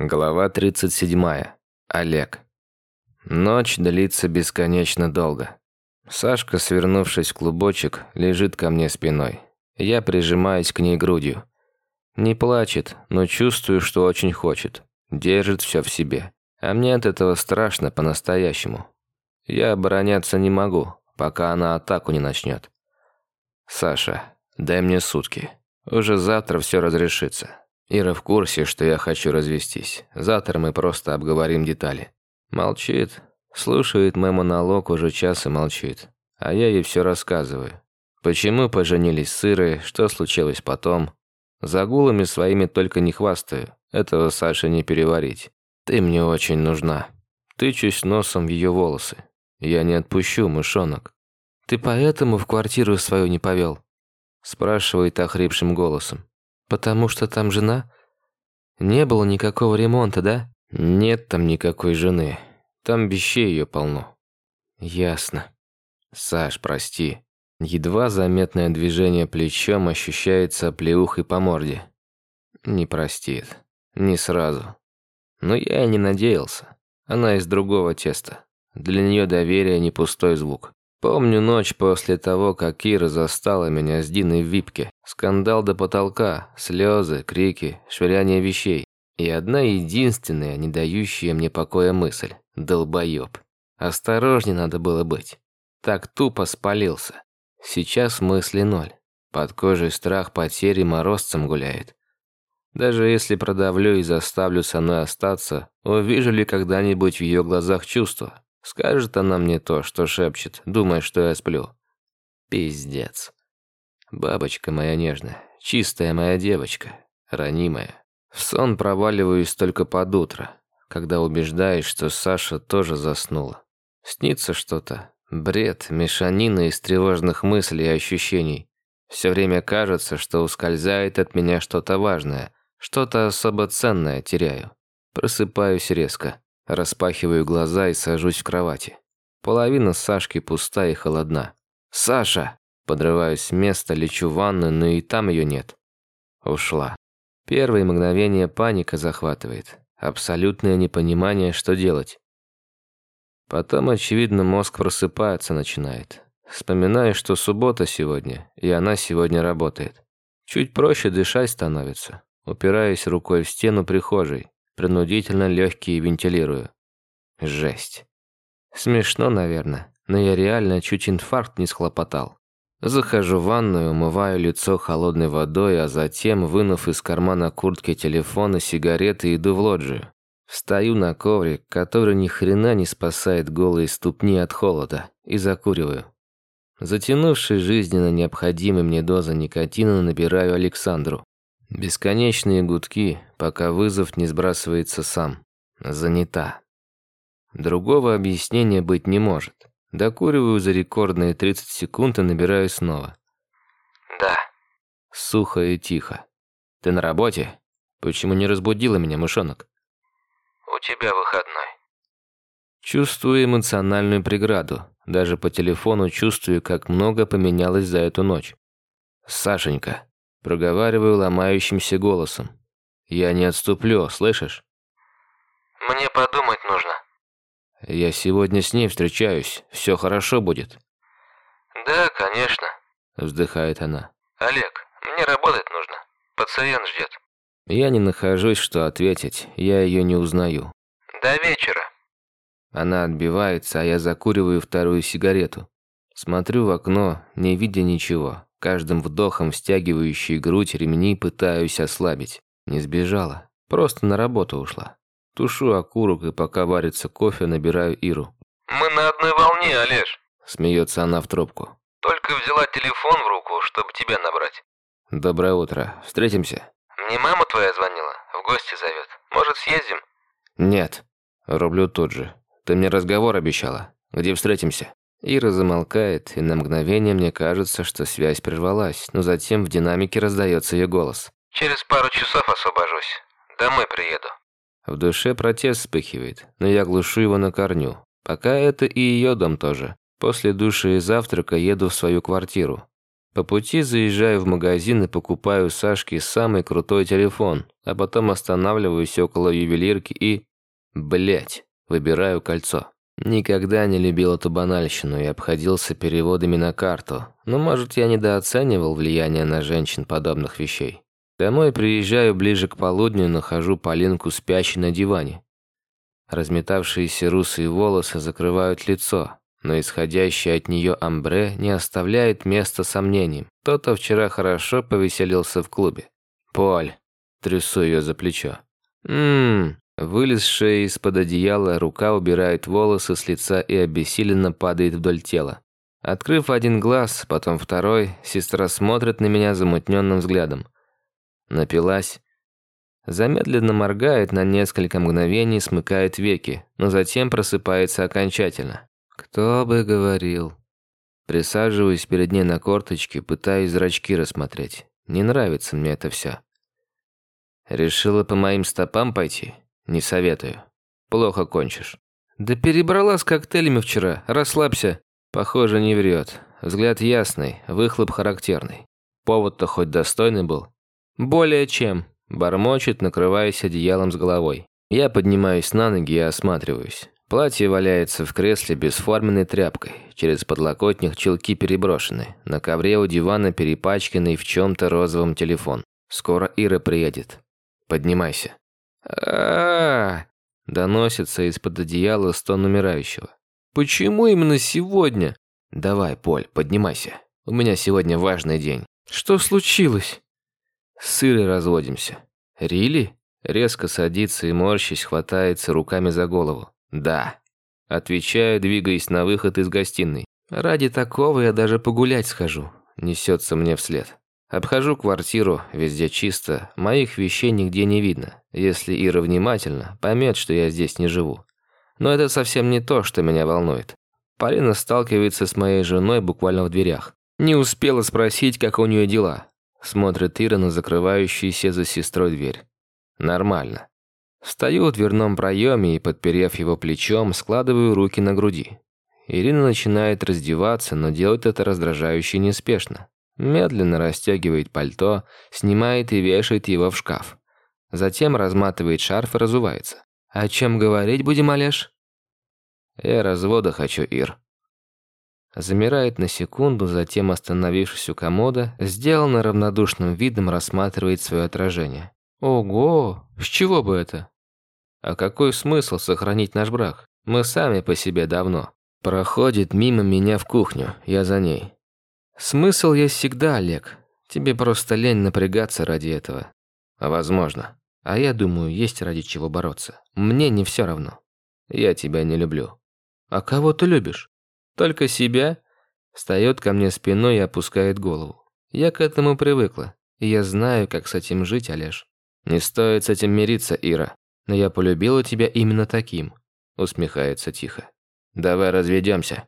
Глава 37. Олег. Ночь длится бесконечно долго. Сашка, свернувшись в клубочек, лежит ко мне спиной. Я прижимаюсь к ней грудью. Не плачет, но чувствую, что очень хочет. Держит все в себе. А мне от этого страшно по-настоящему. Я обороняться не могу, пока она атаку не начнет. Саша, дай мне сутки. Уже завтра все разрешится. Ира в курсе, что я хочу развестись. Завтра мы просто обговорим детали. Молчит. Слушает мой монолог уже час и молчит. А я ей все рассказываю. Почему поженились с Ирой, что случилось потом. Загулами своими только не хвастаю. Этого Саше не переварить. Ты мне очень нужна. Тычусь носом в ее волосы. Я не отпущу, мышонок. Ты поэтому в квартиру свою не повел? Спрашивает охрипшим голосом. Потому что там жена? Не было никакого ремонта, да? Нет там никакой жены. Там вещей ее полно. Ясно. Саш, прости. Едва заметное движение плечом ощущается плеухой по морде. Не простит. Не сразу. Но я и не надеялся. Она из другого теста. Для нее доверие не пустой звук. Помню ночь после того, как Кира застала меня с Диной в випке. Скандал до потолка, слезы, крики, швыряние вещей. И одна единственная, не дающая мне покоя мысль. Долбоёб. Осторожнее надо было быть. Так тупо спалился. Сейчас мысли ноль. Под кожей страх потери морозцем гуляет. Даже если продавлю и заставлю со мной остаться, увижу ли когда-нибудь в ее глазах чувства? Скажет она мне то, что шепчет, думая, что я сплю. Пиздец. Бабочка моя нежная, чистая моя девочка, ранимая. В сон проваливаюсь только под утро, когда убеждаюсь, что Саша тоже заснула. Снится что-то. Бред, мешанина из тревожных мыслей и ощущений. Все время кажется, что ускользает от меня что-то важное, что-то особо ценное теряю. Просыпаюсь резко. Распахиваю глаза и сажусь в кровати. Половина Сашки пуста и холодна. «Саша!» Подрываюсь с места, лечу в ванную, но и там ее нет. Ушла. Первые мгновения паника захватывает. Абсолютное непонимание, что делать. Потом, очевидно, мозг просыпаться начинает. Вспоминаю, что суббота сегодня, и она сегодня работает. Чуть проще дышать становится. Упираясь рукой в стену прихожей. Принудительно легкие вентилирую. Жесть. Смешно, наверное, но я реально чуть инфаркт не схлопотал. Захожу в ванную, умываю лицо холодной водой, а затем, вынув из кармана куртки телефон и сигареты, иду в лоджию. Встаю на коврик, который ни хрена не спасает голые ступни от холода, и закуриваю. Затянувшись жизненно необходимой мне дозы никотина, набираю Александру. Бесконечные гудки, пока вызов не сбрасывается сам. Занята. Другого объяснения быть не может. Докуриваю за рекордные 30 секунд и набираю снова. «Да». Сухо и тихо. «Ты на работе? Почему не разбудила меня, мышонок?» «У тебя выходной». Чувствую эмоциональную преграду. Даже по телефону чувствую, как много поменялось за эту ночь. «Сашенька, Проговариваю ломающимся голосом. «Я не отступлю, слышишь?» «Мне подумать нужно». «Я сегодня с ней встречаюсь. Все хорошо будет». «Да, конечно», — вздыхает она. «Олег, мне работать нужно. Пациент ждет». Я не нахожусь, что ответить. Я ее не узнаю. «До вечера». Она отбивается, а я закуриваю вторую сигарету. Смотрю в окно, не видя ничего. Каждым вдохом стягивающий грудь ремни пытаюсь ослабить. Не сбежала. Просто на работу ушла. Тушу окурок и пока варится кофе, набираю Иру. «Мы на одной волне, Олеж!» Смеется она в трубку. «Только взяла телефон в руку, чтобы тебя набрать». «Доброе утро. Встретимся?» «Мне мама твоя звонила. В гости зовет. Может, съездим?» «Нет». Рублю тут же. «Ты мне разговор обещала. Где встретимся?» Ира замолкает, и на мгновение мне кажется, что связь прервалась, но затем в динамике раздается ее голос. «Через пару часов освобожусь. Домой приеду». В душе протест вспыхивает, но я глушу его на корню. Пока это и ее дом тоже. После души и завтрака еду в свою квартиру. По пути заезжаю в магазин и покупаю Сашке самый крутой телефон, а потом останавливаюсь около ювелирки и... Блять, выбираю кольцо. Никогда не любил эту банальщину и обходился переводами на карту, но, может, я недооценивал влияние на женщин подобных вещей. Домой приезжаю ближе к полудню и нахожу Полинку спящей на диване. Разметавшиеся русые волосы закрывают лицо, но исходящее от нее амбре не оставляет места сомнениям. Кто-то вчера хорошо повеселился в клубе. «Поль», трясу ее за плечо. «Ммм, Вылезшая из-под одеяла, рука убирает волосы с лица и обессиленно падает вдоль тела. Открыв один глаз, потом второй, сестра смотрит на меня замутненным взглядом. Напилась. Замедленно моргает на несколько мгновений, смыкает веки, но затем просыпается окончательно. Кто бы говорил. Присаживаюсь перед ней на корточки, пытаюсь зрачки рассмотреть. Не нравится мне это все. Решила по моим стопам пойти? Не советую. Плохо кончишь. Да перебрала с коктейлями вчера. Расслабься. Похоже, не врет. Взгляд ясный, выхлоп характерный. Повод-то хоть достойный был. Более чем. Бормочет, накрываясь одеялом с головой. Я поднимаюсь на ноги и осматриваюсь. Платье валяется в кресле бесформенной тряпкой. Через подлокотник чулки переброшены. На ковре у дивана перепачканный в чем-то розовом телефон. Скоро Ира приедет. Поднимайся а доносится из-под одеяла стон умирающего. «Почему именно сегодня?» «Давай, Поль, поднимайся. У меня сегодня важный день». «Что случилось?» «С Ирой разводимся». «Рили?» Резко садится и морщись, хватается руками за голову. «Да». Отвечаю, двигаясь на выход из гостиной. «Ради такого я даже погулять схожу», несется мне вслед. Обхожу квартиру, везде чисто, моих вещей нигде не видно. Если Ира внимательно, поймет, что я здесь не живу. Но это совсем не то, что меня волнует. Полина сталкивается с моей женой буквально в дверях. Не успела спросить, как у нее дела. Смотрит Ира на закрывающуюся за сестрой дверь. Нормально. Стою в дверном проеме и, подперев его плечом, складываю руки на груди. Ирина начинает раздеваться, но делает это раздражающе неспешно. Медленно расстегивает пальто, снимает и вешает его в шкаф. Затем разматывает шарф и разувается. «О чем говорить будем, Олеж?» «Я развода хочу, Ир». Замирает на секунду, затем, остановившись у комода, сделанно равнодушным видом рассматривает свое отражение. «Ого! С чего бы это?» «А какой смысл сохранить наш брак? Мы сами по себе давно». Проходит мимо меня в кухню, я за ней. Смысл есть всегда, Олег. Тебе просто лень напрягаться ради этого. Возможно. А я думаю, есть ради чего бороться. Мне не все равно. Я тебя не люблю. А кого ты любишь? Только себя? Встает ко мне спиной и опускает голову. Я к этому привыкла. И я знаю, как с этим жить, Олеж. Не стоит с этим мириться, Ира. Но я полюбила тебя именно таким. Усмехается тихо. Давай разведемся.